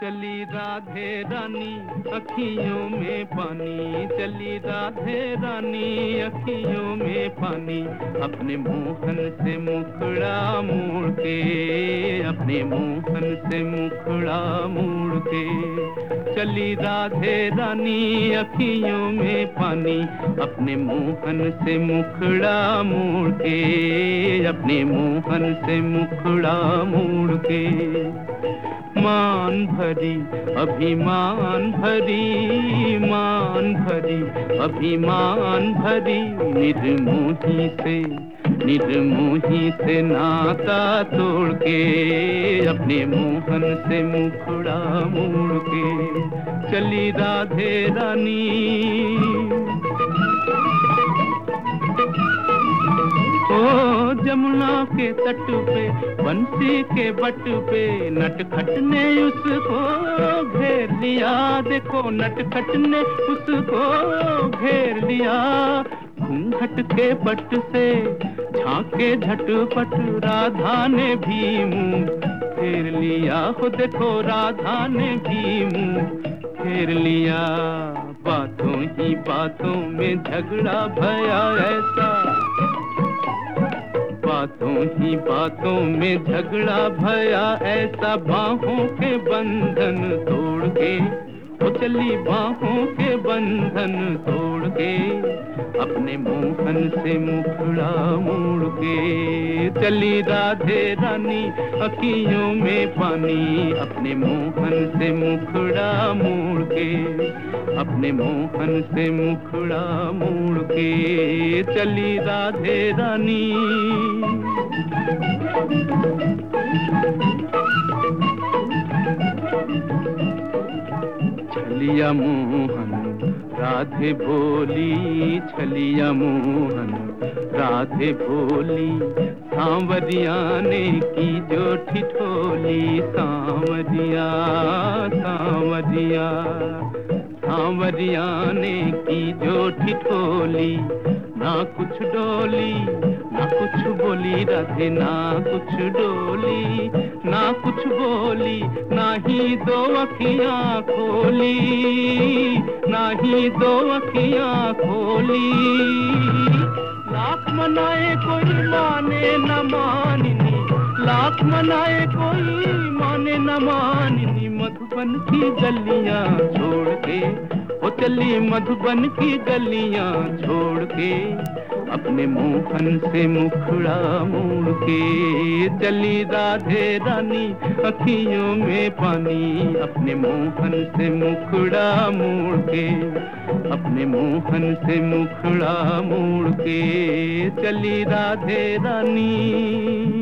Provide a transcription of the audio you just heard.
चली राधे रानी, अखियों में पानी। चली राधे रानी, अखियों में पानी। अपने मोहन से मुखड़ा मोड़ के, अपने मोहन से मुखड़ा मोड़ के। चली राधे रानी, अखियों में पानी। अपने मोहन से मुखड़ा मोड़ के, अपने मोहन से मुखड़ा मोड़ के। मान भरी अभिमान भरी मान भरी अभिमान भरी निर्मोही से निर्मोही से नाता तोड़ के अपने मोहन से मुखड़ा मोड़ के चली राधे रानी। ओ जमुना के तट पे, बंसी के बट पे नटखट ने उसको घेर लिया। देखो नटखट ने उसको घेर लिया। घूंघट के पट से झांके झटपट, राधा ने भी मुँह फेर लिया। हो देखो राधा ने भी मुँह फेर लिया। बातों ही बातों में झगड़ा भया ऐसा। बातों ही बातों में झगड़ा भया ऐसा बाहों के बंधन तोड़ के वो चली बाहों के बंधन तोड़ के, अपने मोहन से मुखड़ा मोड़ के। चली राधे रानी, अखियों में पानी, अपने मोहन से मुखड़ा मोड़ के। अपने मोहन से मुखड़ा मोड़ के। चली राधे रानी। छलिया मोहन, राधे भोली छलिया मोहन, राधे भोली सांवरिया ने की जो ठिठोली सांवरिया सांवरिया सांवरिया ने की जो ठिठोली ना कुछ डोली, ना कुछ बोली राधे, ना कुछ डोली, ना कुछ बोली, ना ही दो अखियाँ खोली, ना ही दो अखियाँ खोली। लाख मनाए कोई माने न माननी, लाख मनाए कोई माने न माननी, मधुबन की गलियाँ छोड़ के वो चली मधुबन की गलियाँ छोड़ के, अपने मोहन से मुखड़ा मोड़ के। चली राधे रानी अखियों में पानी, अपने मोहन से मुखड़ा मोड़ के। अपने मोहन से मुखड़ा मोड़ के, चली राधे रानी।